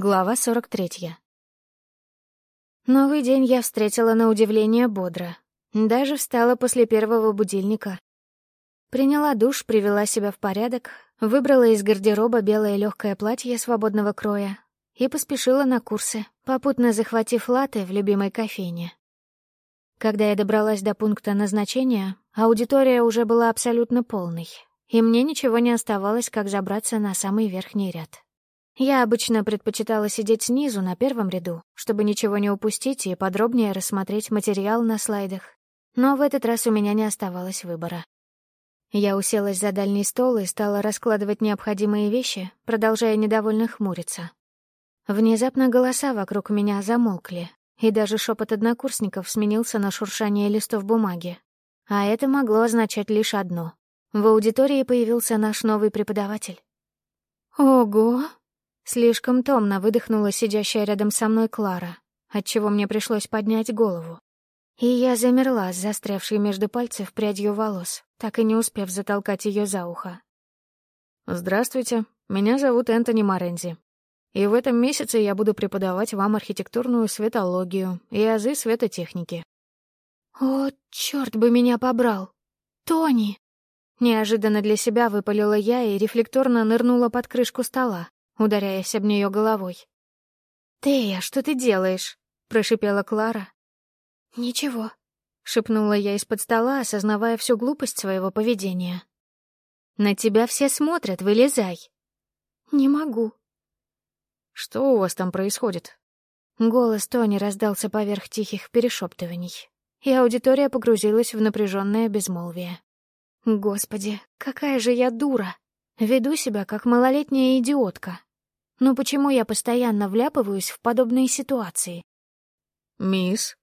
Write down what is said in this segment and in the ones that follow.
Глава 43. Новый день я встретила на удивление бодро. Даже встала после первого будильника. Приняла душ, привела себя в порядок, выбрала из гардероба белое легкое платье свободного кроя и поспешила на курсы, попутно захватив латы в любимой кофейне. Когда я добралась до пункта назначения, аудитория уже была абсолютно полной, и мне ничего не оставалось, как забраться на самый верхний ряд. Я обычно предпочитала сидеть снизу на первом ряду, чтобы ничего не упустить и подробнее рассмотреть материал на слайдах. Но в этот раз у меня не оставалось выбора. Я уселась за дальний стол и стала раскладывать необходимые вещи, продолжая недовольно хмуриться. Внезапно голоса вокруг меня замолкли, и даже шепот однокурсников сменился на шуршание листов бумаги. А это могло означать лишь одно. В аудитории появился наш новый преподаватель. «Ого!» Слишком томно выдохнула сидящая рядом со мной Клара, отчего мне пришлось поднять голову. И я замерла с застрявшей между пальцев прядью волос, так и не успев затолкать ее за ухо. «Здравствуйте, меня зовут Энтони Морензи. И в этом месяце я буду преподавать вам архитектурную светологию и азы светотехники». «О, черт бы меня побрал! Тони!» Неожиданно для себя выпалила я и рефлекторно нырнула под крышку стола, ударяясь об нее головой. «Тея, что ты делаешь?» — прошипела Клара. «Ничего», — шепнула я из-под стола, осознавая всю глупость своего поведения. «На тебя все смотрят, вылезай». «Не могу». «Что у вас там происходит?» Голос Тони раздался поверх тихих перешептываний, и аудитория погрузилась в напряженное безмолвие. «Господи, какая же я дура! Веду себя как малолетняя идиотка, но почему я постоянно вляпываюсь в подобные ситуации? «Мисс?»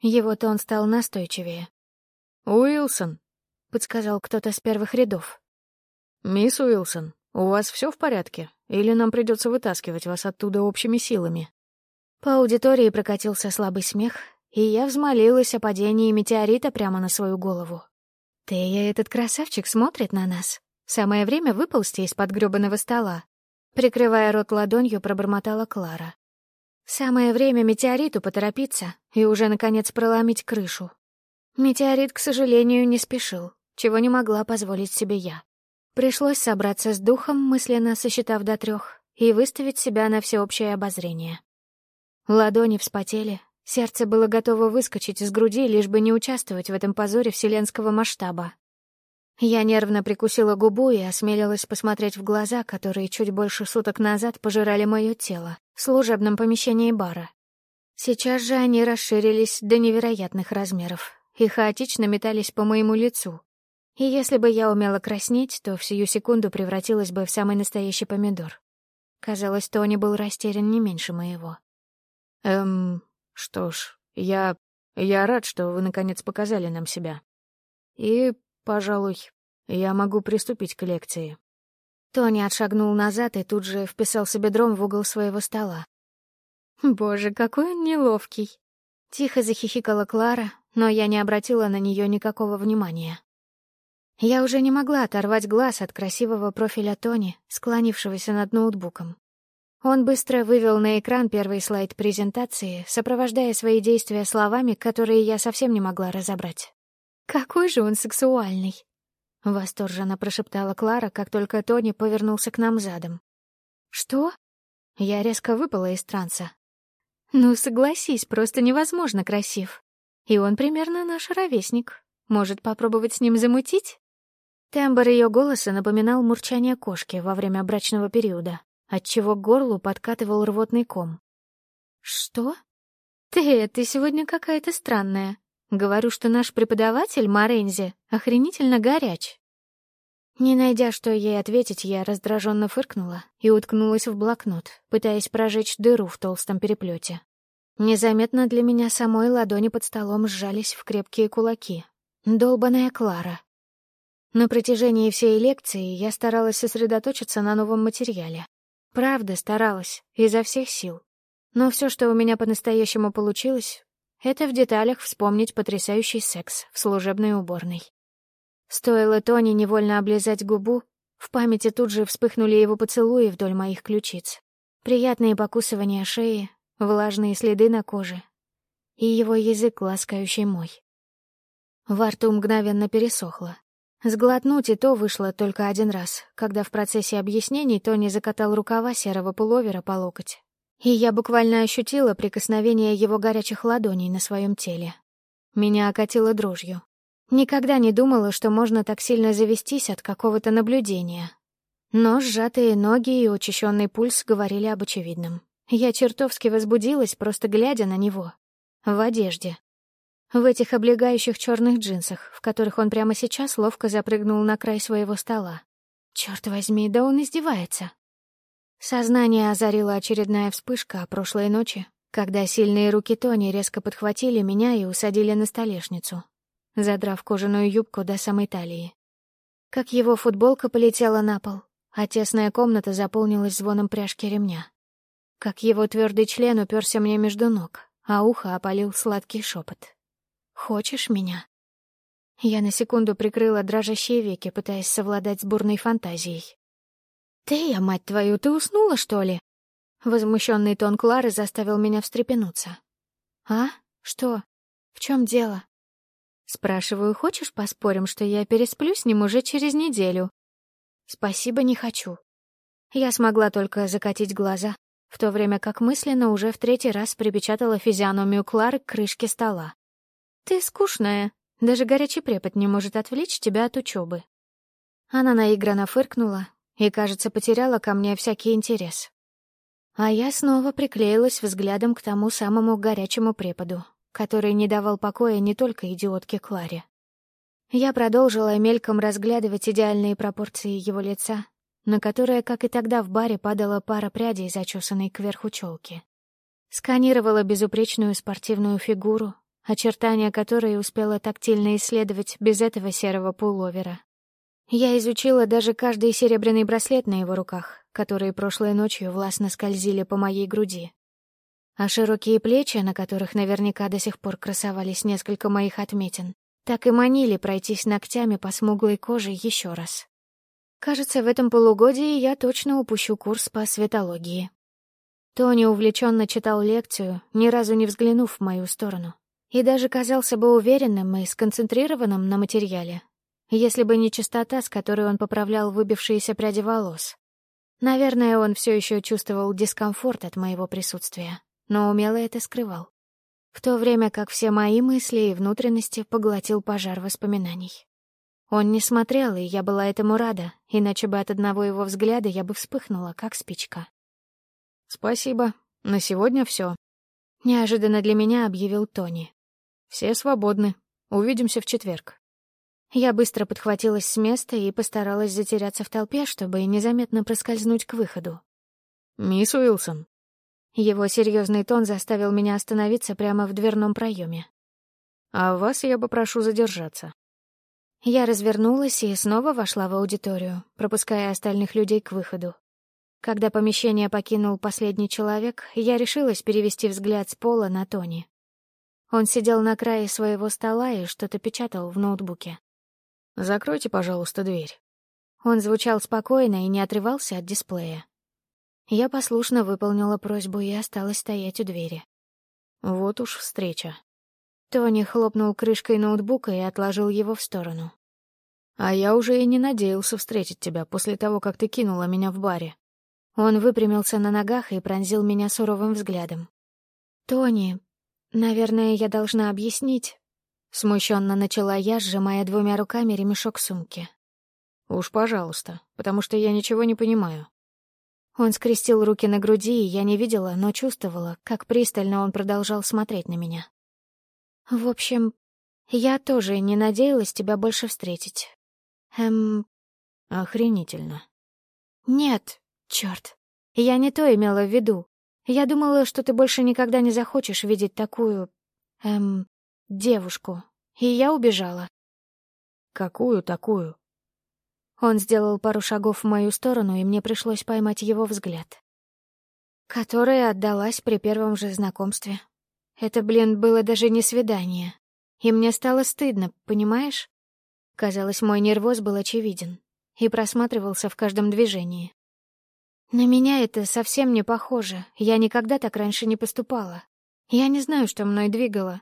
Его тон стал настойчивее. «Уилсон», — подсказал кто-то с первых рядов. «Мисс Уилсон, у вас все в порядке? Или нам придется вытаскивать вас оттуда общими силами?» По аудитории прокатился слабый смех, и я взмолилась о падении метеорита прямо на свою голову. «Ты, я этот красавчик смотрит на нас. Самое время выползти из-под грёбаного стола. Прикрывая рот ладонью, пробормотала Клара. Самое время метеориту поторопиться и уже, наконец, проломить крышу. Метеорит, к сожалению, не спешил, чего не могла позволить себе я. Пришлось собраться с духом, мысленно сосчитав до трех, и выставить себя на всеобщее обозрение. Ладони вспотели, сердце было готово выскочить из груди, лишь бы не участвовать в этом позоре вселенского масштаба. Я нервно прикусила губу и осмелилась посмотреть в глаза, которые чуть больше суток назад пожирали мое тело в служебном помещении бара. Сейчас же они расширились до невероятных размеров и хаотично метались по моему лицу. И если бы я умела краснеть, то в сию секунду превратилась бы в самый настоящий помидор. Казалось, Тони был растерян не меньше моего. «Эм, что ж, я... я рад, что вы наконец показали нам себя. И Пожалуй, я могу приступить к лекции. Тони отшагнул назад и тут же вписался бедром в угол своего стола. «Боже, какой он неловкий!» Тихо захихикала Клара, но я не обратила на нее никакого внимания. Я уже не могла оторвать глаз от красивого профиля Тони, склонившегося над ноутбуком. Он быстро вывел на экран первый слайд презентации, сопровождая свои действия словами, которые я совсем не могла разобрать. «Какой же он сексуальный!» — восторженно прошептала Клара, как только Тони повернулся к нам задом. «Что?» Я резко выпала из транса. «Ну, согласись, просто невозможно красив. И он примерно наш ровесник. Может, попробовать с ним замутить?» Тембр ее голоса напоминал мурчание кошки во время брачного периода, отчего к горлу подкатывал рвотный ком. «Что? Ты, ты сегодня какая-то странная», Говорю, что наш преподаватель, Морензи, охренительно горяч. Не найдя, что ей ответить, я раздраженно фыркнула и уткнулась в блокнот, пытаясь прожечь дыру в толстом переплете. Незаметно для меня самой ладони под столом сжались в крепкие кулаки. Долбаная Клара. На протяжении всей лекции я старалась сосредоточиться на новом материале. Правда, старалась, изо всех сил. Но все, что у меня по-настоящему получилось, это в деталях вспомнить потрясающий секс в служебной уборной. Стоило Тони невольно облизать губу, в памяти тут же вспыхнули его поцелуи вдоль моих ключиц. приятные покусывания шеи, влажные следы на коже и его язык, ласкающий мой. Во рту мгновенно пересохло. Сглотнуть и то вышло только один раз, когда в процессе объяснений Тони закатал рукава серого пуловера по локоть. И я буквально ощутила прикосновение его горячих ладоней на своем теле. Меня окатило дрожью. Никогда не думала, что можно так сильно завестись от какого-то наблюдения. Но сжатые ноги и учащенный пульс говорили об очевидном. Я чертовски возбудилась, просто глядя на него. В одежде. В этих облегающих черных джинсах, в которых он прямо сейчас ловко запрыгнул на край своего стола. Черт возьми, да он издевается. Сознание озарила очередная вспышка прошлой ночи, когда сильные руки Тони резко подхватили меня и усадили на столешницу, задрав кожаную юбку до самой талии. Как его футболка полетела на пол, а тесная комната заполнилась звоном пряжки ремня. Как его твердый член уперся мне между ног, а ухо опалил сладкий шепот. «Хочешь меня?» Я на секунду прикрыла дрожащие веки, пытаясь совладать с бурной фантазией. «Ты, я, мать твою, ты уснула, что ли?» Возмущенный тон Клары заставил меня встрепенуться. «А? Что? В чем дело?» Спрашиваю, хочешь поспорим, что я пересплю с ним уже через неделю? Спасибо, не хочу. Я смогла только закатить глаза, в то время как мысленно уже в третий раз припечатала физиономию Клары к крышке стола. «Ты скучная. Даже горячий препод не может отвлечь тебя от учебы». Она наигранно фыркнула и, кажется, потеряла ко мне всякий интерес. А я снова приклеилась взглядом к тому самому горячему преподу, который не давал покоя не только идиотке Кларе. Я продолжила мельком разглядывать идеальные пропорции его лица, на которое, как и тогда в баре, падала пара прядей, зачесанной кверху челки. Сканировала безупречную спортивную фигуру, очертания которой успела тактильно исследовать без этого серого пуловера. Я изучила даже каждый серебряный браслет на его руках, которые прошлой ночью властно скользили по моей груди. А широкие плечи, на которых наверняка до сих пор красовались несколько моих отметин, так и манили пройтись ногтями по смуглой коже еще раз. Кажется, в этом полугодии я точно упущу курс по светологии. Тони увлеченно читал лекцию, ни разу не взглянув в мою сторону, и даже казался бы уверенным и сконцентрированным на материале, если бы не чистота, с которой он поправлял выбившиеся пряди волос. Наверное, он все еще чувствовал дискомфорт от моего присутствия, но умело это скрывал в то время как все мои мысли и внутренности поглотил пожар воспоминаний. Он не смотрел, и я была этому рада, иначе бы от одного его взгляда я бы вспыхнула, как спичка. «Спасибо. На сегодня все», — неожиданно для меня объявил Тони. «Все свободны. Увидимся в четверг». Я быстро подхватилась с места и постаралась затеряться в толпе, чтобы незаметно проскользнуть к выходу. «Мисс Уилсон», его серьезный тон заставил меня остановиться прямо в дверном проеме. «А вас я попрошу задержаться». Я развернулась и снова вошла в аудиторию, пропуская остальных людей к выходу. Когда помещение покинул последний человек, я решилась перевести взгляд с пола на Тони. Он сидел на крае своего стола и что-то печатал в ноутбуке. «Закройте, пожалуйста, дверь». Он звучал спокойно и не отрывался от дисплея. Я послушно выполнила просьбу и осталась стоять у двери. Вот уж встреча. Тони хлопнул крышкой ноутбука и отложил его в сторону. А я уже и не надеялся встретить тебя после того, как ты кинула меня в баре. Он выпрямился на ногах и пронзил меня суровым взглядом. «Тони, наверное, я должна объяснить». Смущенно начала я, сжимая двумя руками ремешок сумки. «Уж пожалуйста, потому что я ничего не понимаю». Он скрестил руки на груди, и я не видела, но чувствовала, как пристально он продолжал смотреть на меня. «В общем, я тоже не надеялась тебя больше встретить. Эм... Охренительно. Нет, чёрт. Я не то имела в виду. Я думала, что ты больше никогда не захочешь видеть такую... Эм... девушку. И я убежала. Какую такую? Он сделал пару шагов в мою сторону, и мне пришлось поймать его взгляд. Которая отдалась при первом же знакомстве. Это, блин, было даже не свидание. И мне стало стыдно, понимаешь? Казалось, мой нервоз был очевиден и просматривался в каждом движении. На меня это совсем не похоже. Я никогда так раньше не поступала. Я не знаю, что мной двигало.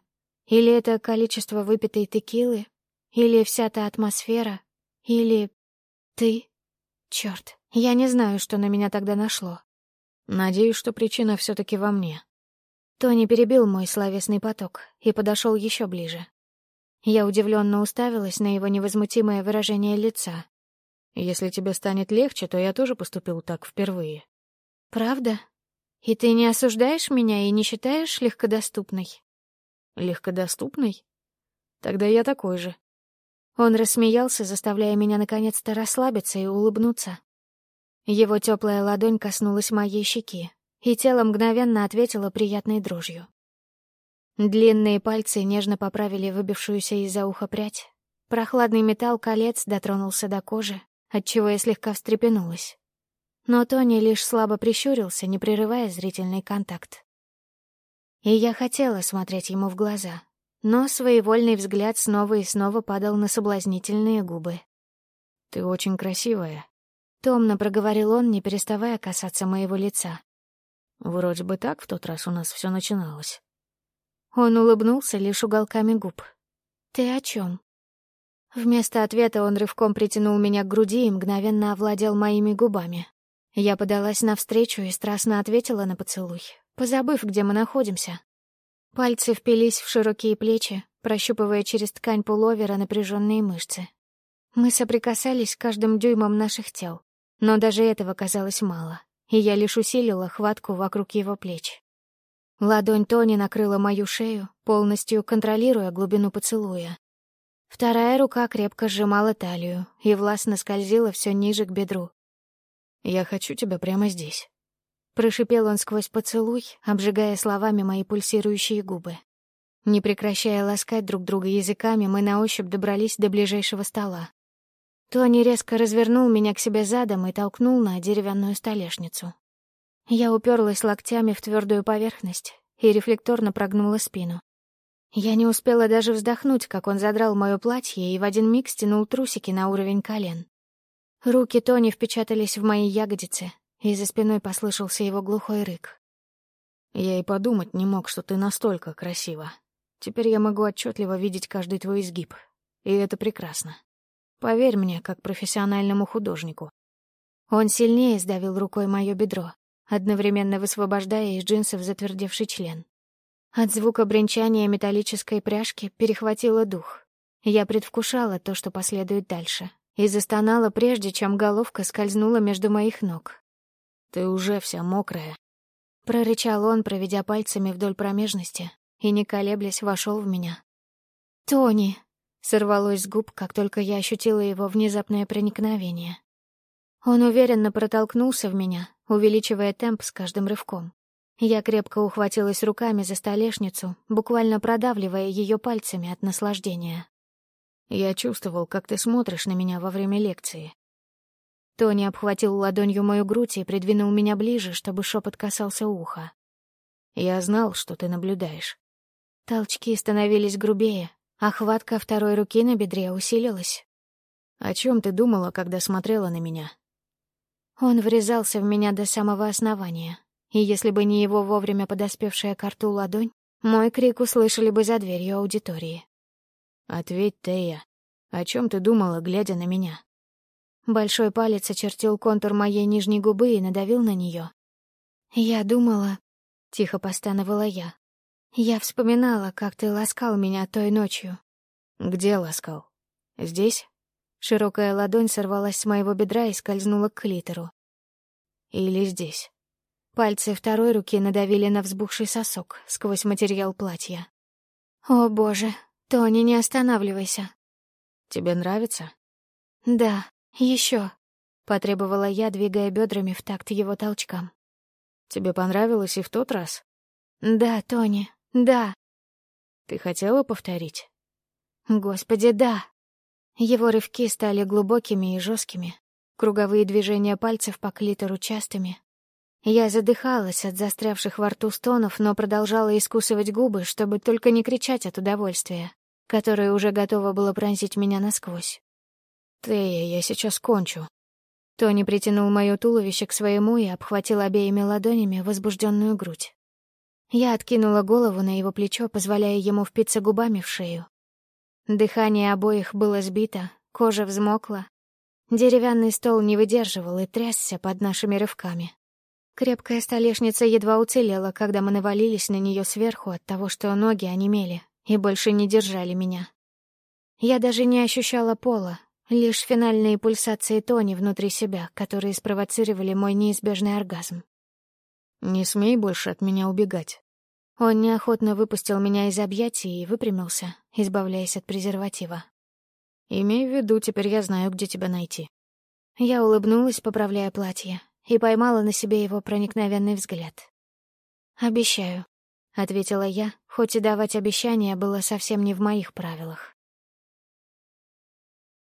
Или это количество выпитой текилы, или вся та атмосфера, или ты. Черт, я не знаю, что на меня тогда нашло. Надеюсь, что причина все таки во мне. Тони перебил мой словесный поток и подошел еще ближе. Я удивленно уставилась на его невозмутимое выражение лица. «Если тебе станет легче, то я тоже поступил так впервые». «Правда? И ты не осуждаешь меня и не считаешь легкодоступной?» «Легкодоступной? Тогда я такой же». Он рассмеялся, заставляя меня наконец-то расслабиться и улыбнуться. Его теплая ладонь коснулась моей щеки, и тело мгновенно ответило приятной дрожью. Длинные пальцы нежно поправили выбившуюся из-за уха прядь. Прохладный металл колец дотронулся до кожи, отчего я слегка встрепенулась. Но Тони лишь слабо прищурился, не прерывая зрительный контакт. И я хотела смотреть ему в глаза, но своевольный взгляд снова и снова падал на соблазнительные губы. «Ты очень красивая», — томно проговорил он, не переставая касаться моего лица. «Вроде бы так в тот раз у нас все начиналось». Он улыбнулся лишь уголками губ. «Ты о чем? Вместо ответа он рывком притянул меня к груди и мгновенно овладел моими губами. Я подалась навстречу и страстно ответила на поцелуй, позабыв, где мы находимся. Пальцы впились в широкие плечи, прощупывая через ткань пуловера напряженные мышцы. Мы соприкасались каждым дюймом наших тел, но даже этого казалось мало, и я лишь усилила хватку вокруг его плеч. Ладонь Тони накрыла мою шею, полностью контролируя глубину поцелуя. Вторая рука крепко сжимала талию и властно скользила все ниже к бедру. «Я хочу тебя прямо здесь», — прошипел он сквозь поцелуй, обжигая словами мои пульсирующие губы. Не прекращая ласкать друг друга языками, мы на ощупь добрались до ближайшего стола. Тони резко развернул меня к себе задом и толкнул на деревянную столешницу. Я уперлась локтями в твердую поверхность и рефлекторно прогнула спину. Я не успела даже вздохнуть, как он задрал мое платье и в один миг стянул трусики на уровень колен. Руки Тони впечатались в мои ягодицы, и за спиной послышался его глухой рык. «Я и подумать не мог, что ты настолько красива. Теперь я могу отчетливо видеть каждый твой изгиб, и это прекрасно. Поверь мне, как профессиональному художнику». Он сильнее сдавил рукой мое бедро, одновременно высвобождая из джинсов затвердевший член. От звука бренчания металлической пряжки перехватило дух. Я предвкушала то, что последует дальше, и застонала, прежде чем головка скользнула между моих ног. «Ты уже вся мокрая», — прорычал он, проведя пальцами вдоль промежности, и, не колеблясь, вошел в меня. «Тони!» — сорвалось с губ, как только я ощутила его внезапное проникновение. Он уверенно протолкнулся в меня, увеличивая темп с каждым рывком. Я крепко ухватилась руками за столешницу, буквально продавливая ее пальцами от наслаждения. «Я чувствовал, как ты смотришь на меня во время лекции». Тони обхватил ладонью мою грудь и придвинул меня ближе, чтобы шепот касался уха. «Я знал, что ты наблюдаешь». Толчки становились грубее, а хватка второй руки на бедре усилилась. «О чем ты думала, когда смотрела на меня?» Он врезался в меня до самого основания, и если бы не его вовремя подоспевшая к рту ладонь, мой крик услышали бы за дверью аудитории. «Ответь, Тея, о чем ты думала, глядя на меня?» Большой палец очертил контур моей нижней губы и надавил на нее. «Я думала...» — тихо постановила я. «Я вспоминала, как ты ласкал меня той ночью». «Где ласкал? Здесь?» Широкая ладонь сорвалась с моего бедра и скользнула к клитору. Или здесь. Пальцы второй руки надавили на взбухший сосок сквозь материал платья. «О, боже, Тони, не останавливайся». «Тебе нравится?» «Да, еще», — потребовала я, двигая бедрами в такт его толчкам. «Тебе понравилось и в тот раз?» «Да, Тони, да». «Ты хотела повторить?» «Господи, да». Его рывки стали глубокими и жесткими, круговые движения пальцев по клитору частыми. Я задыхалась от застрявших во рту стонов, но продолжала искусывать губы, чтобы только не кричать от удовольствия, которое уже готово было пронзить меня насквозь. «Тея, я сейчас кончу». Тони притянул моё туловище к своему и обхватил обеими ладонями возбужденную грудь. Я откинула голову на его плечо, позволяя ему впиться губами в шею. Дыхание обоих было сбито, кожа взмокла. Деревянный стол не выдерживал и трясся под нашими рывками. Крепкая столешница едва уцелела, когда мы навалились на нее сверху от того, что ноги онемели и больше не держали меня. Я даже не ощущала пола, лишь финальные пульсации Тони внутри себя, которые спровоцировали мой неизбежный оргазм. «Не смей больше от меня убегать». Он неохотно выпустил меня из объятий и выпрямился, избавляясь от презерватива. «Имей в виду, теперь я знаю, где тебя найти». Я улыбнулась, поправляя платье, и поймала на себе его проникновенный взгляд. «Обещаю», — ответила я, хоть и давать обещания было совсем не в моих правилах.